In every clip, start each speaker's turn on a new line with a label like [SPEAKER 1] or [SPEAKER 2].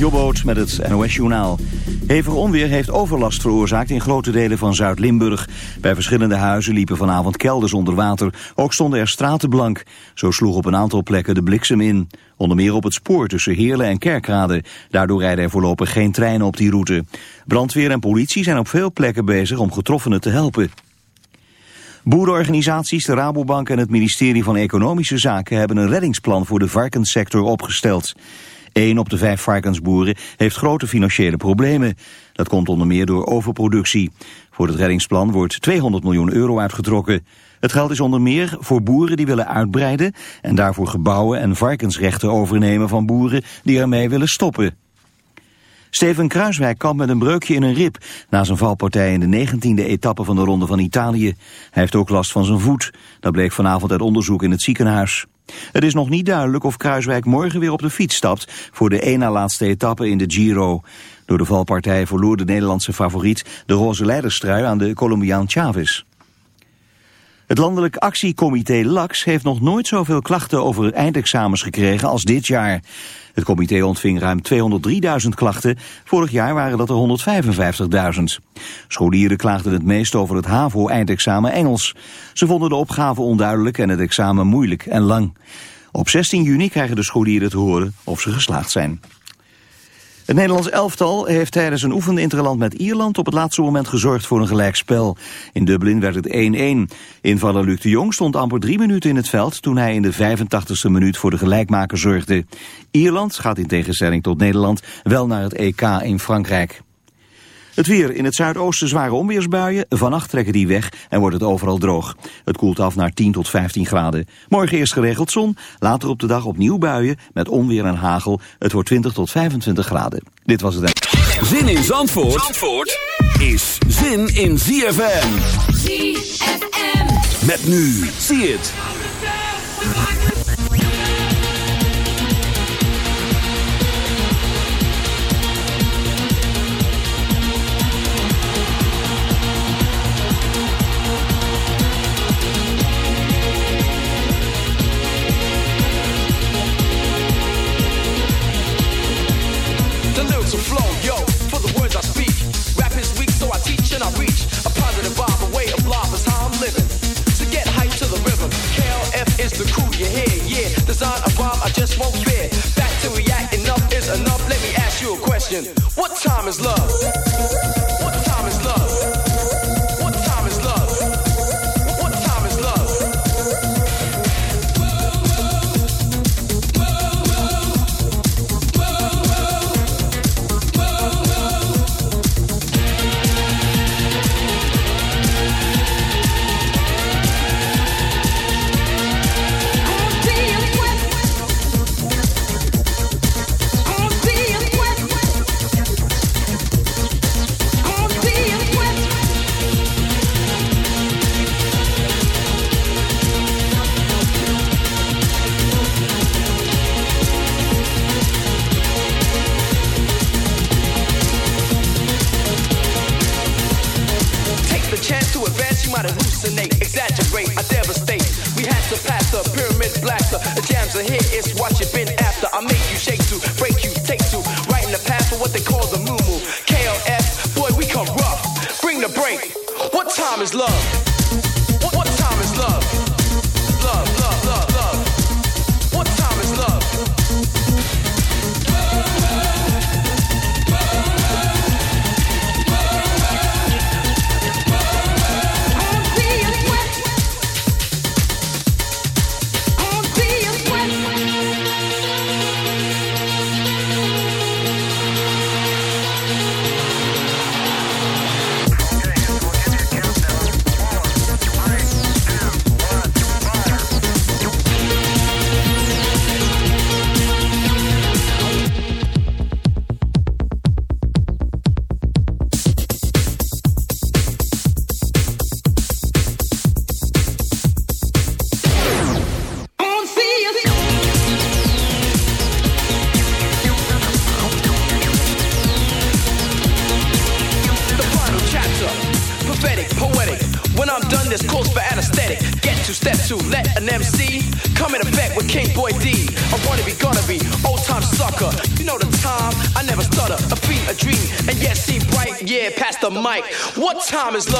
[SPEAKER 1] Jobboot met het NOS-journaal. Hevig onweer heeft overlast veroorzaakt in grote delen van Zuid-Limburg. Bij verschillende huizen liepen vanavond kelders onder water. Ook stonden er straten blank. Zo sloeg op een aantal plekken de bliksem in. Onder meer op het spoor tussen Heerlen en Kerkrade. Daardoor rijden er voorlopig geen treinen op die route. Brandweer en politie zijn op veel plekken bezig om getroffenen te helpen. Boerenorganisaties, de Rabobank en het ministerie van Economische Zaken hebben een reddingsplan voor de varkenssector opgesteld. Een op de vijf varkensboeren heeft grote financiële problemen. Dat komt onder meer door overproductie. Voor het reddingsplan wordt 200 miljoen euro uitgetrokken. Het geld is onder meer voor boeren die willen uitbreiden... en daarvoor gebouwen en varkensrechten overnemen van boeren die ermee willen stoppen. Steven Kruiswijk kampt met een breukje in een rib... na zijn valpartij in de 19e etappe van de Ronde van Italië. Hij heeft ook last van zijn voet. Dat bleek vanavond uit onderzoek in het ziekenhuis. Het is nog niet duidelijk of Kruiswijk morgen weer op de fiets stapt... voor de na laatste etappe in de Giro. Door de valpartij verloor de Nederlandse favoriet... de roze leiderstrui aan de Colombiaan Chavez. Het landelijk actiecomité LAX heeft nog nooit zoveel klachten over eindexamens gekregen als dit jaar. Het comité ontving ruim 203.000 klachten. Vorig jaar waren dat er 155.000. Scholieren klaagden het meest over het HAVO-eindexamen Engels. Ze vonden de opgave onduidelijk en het examen moeilijk en lang. Op 16 juni krijgen de scholieren te horen of ze geslaagd zijn. Het Nederlands elftal heeft tijdens een oefeninterland met Ierland op het laatste moment gezorgd voor een gelijkspel. In Dublin werd het 1-1. Invaller Luc de Jong stond amper drie minuten in het veld toen hij in de 85ste minuut voor de gelijkmaker zorgde. Ierland gaat in tegenstelling tot Nederland wel naar het EK in Frankrijk. Het weer in het zuidoosten zware onweersbuien. Vannacht trekken die weg en wordt het overal droog. Het koelt af naar 10 tot 15 graden. Morgen eerst geregeld zon, later op de dag opnieuw buien met onweer en hagel. Het wordt 20 tot 25 graden. Dit was het.
[SPEAKER 2] Zin in Zandvoort, Zandvoort is zin in ZFM. ZFM. Met nu. Zie het.
[SPEAKER 3] Question. What time is love? Time is love.
[SPEAKER 4] Time is love?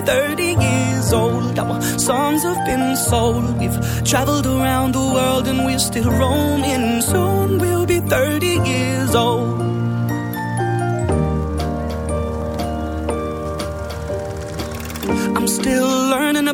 [SPEAKER 5] 30 years old. Our songs have been sold. We've traveled around the world and we're still roaming.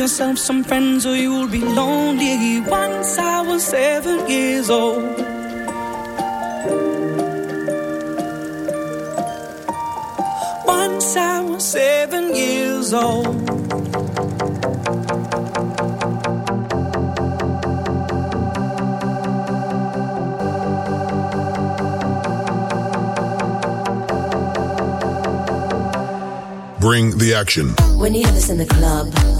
[SPEAKER 5] yourself some friends or you'll be lonely. Once I was seven years old. Once I was seven years old.
[SPEAKER 6] Bring the action.
[SPEAKER 7] When you have this in the club,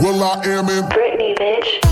[SPEAKER 6] Will I Am in
[SPEAKER 7] Britney, bitch.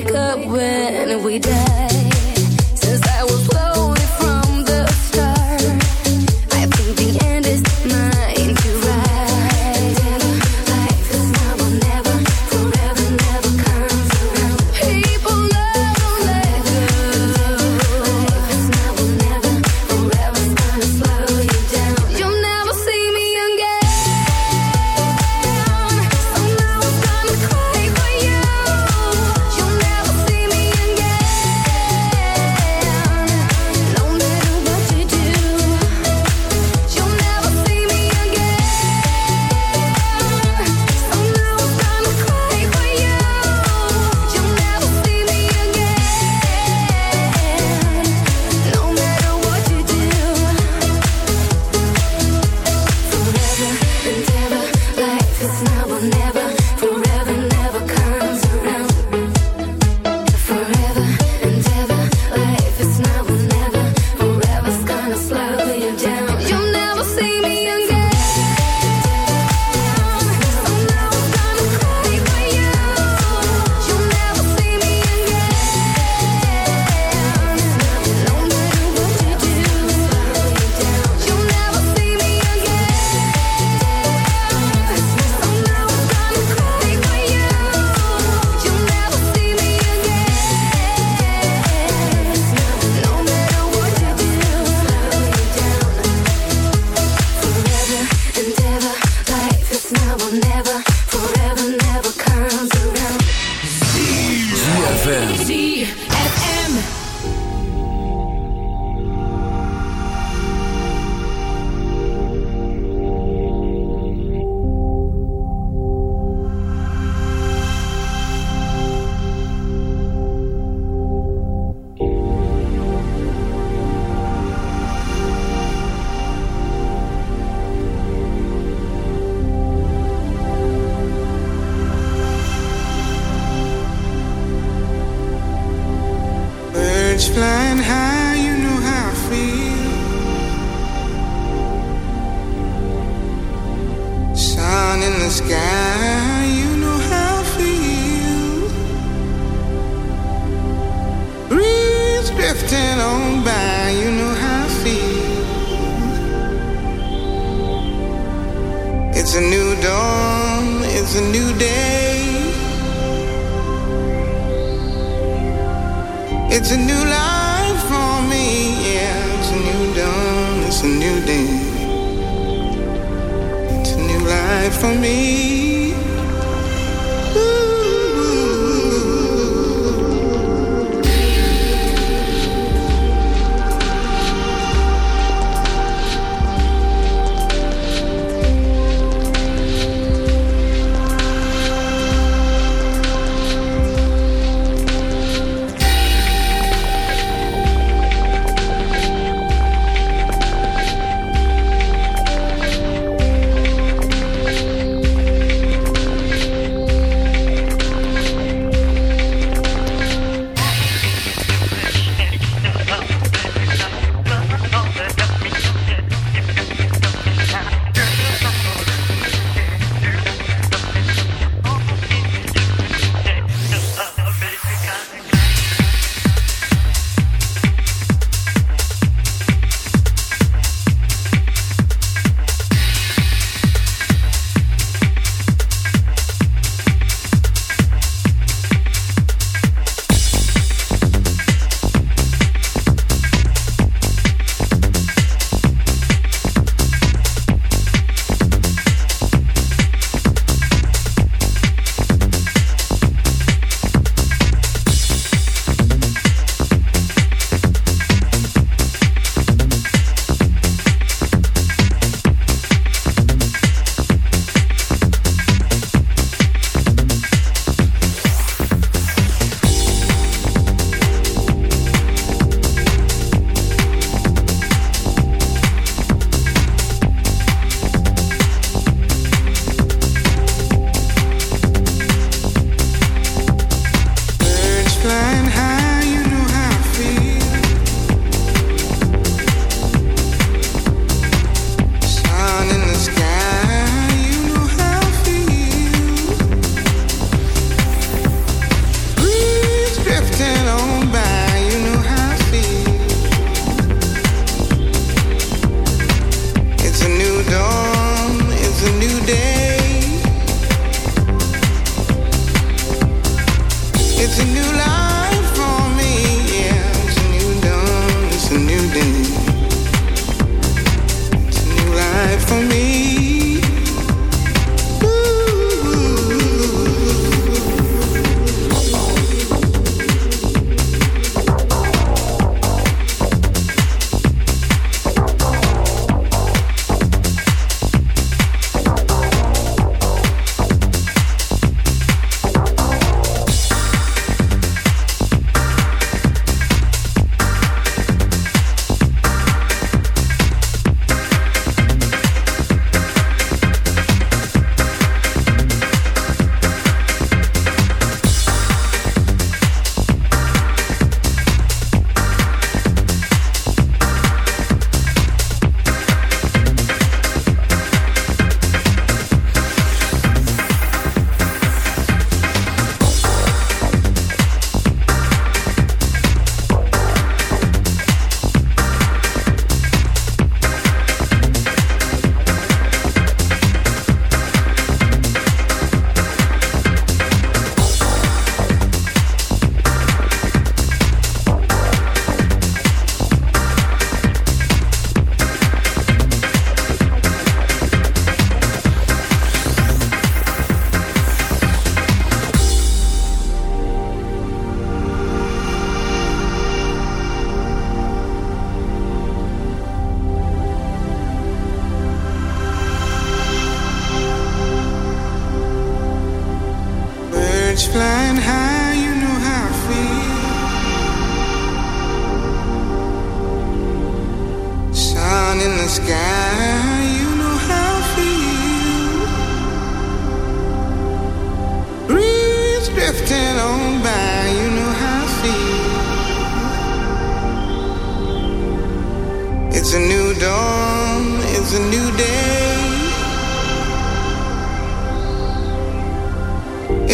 [SPEAKER 4] Wake up when we died.
[SPEAKER 8] ZFM.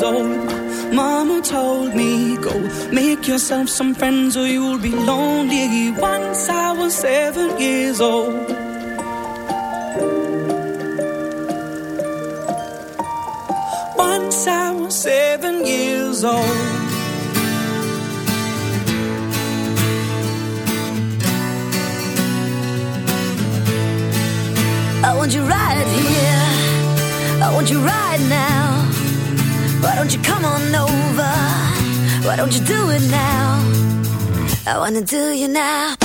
[SPEAKER 5] years old, Mama told me, Go make yourself some friends or you'll be lonely. Once I was seven years old. Once I was seven years old.
[SPEAKER 9] I want you right here. I want you right now. Why don't you come on over? Why don't you do it now? I wanna do you now.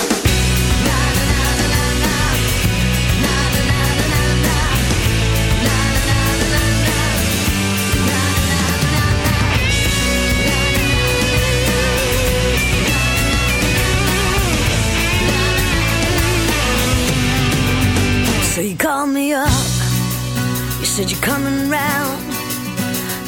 [SPEAKER 9] So you called me up. You said you're coming round.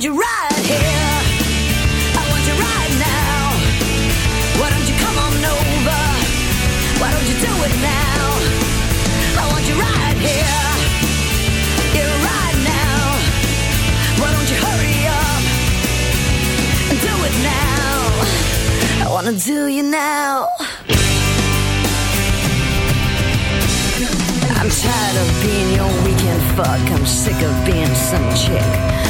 [SPEAKER 9] Want you right here. I want you right now. Why don't you come on over? Why don't you do it now? I want you right here. Yeah, right now. Why don't you hurry up and do it now? I wanna do you now. I'm tired of being your weekend fuck. I'm sick of being some chick.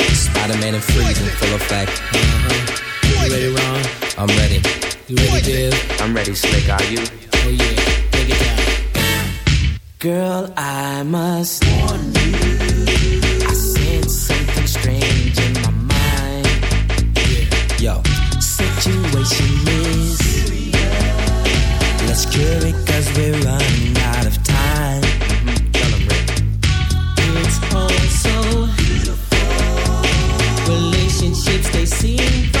[SPEAKER 10] 106.9 Yeah, Spider-Man and freezing, full effect. Uh-huh.
[SPEAKER 11] You ready, Ron?
[SPEAKER 10] I'm ready.
[SPEAKER 11] You ready, Biv?
[SPEAKER 10] I'm ready, Slick. Are you?
[SPEAKER 11] Oh yeah, break it down.
[SPEAKER 10] Girl, I must warn you. I sense something strange in my mind. Yo, situation is Let's cure it cause we're running out of
[SPEAKER 11] Relationships they seem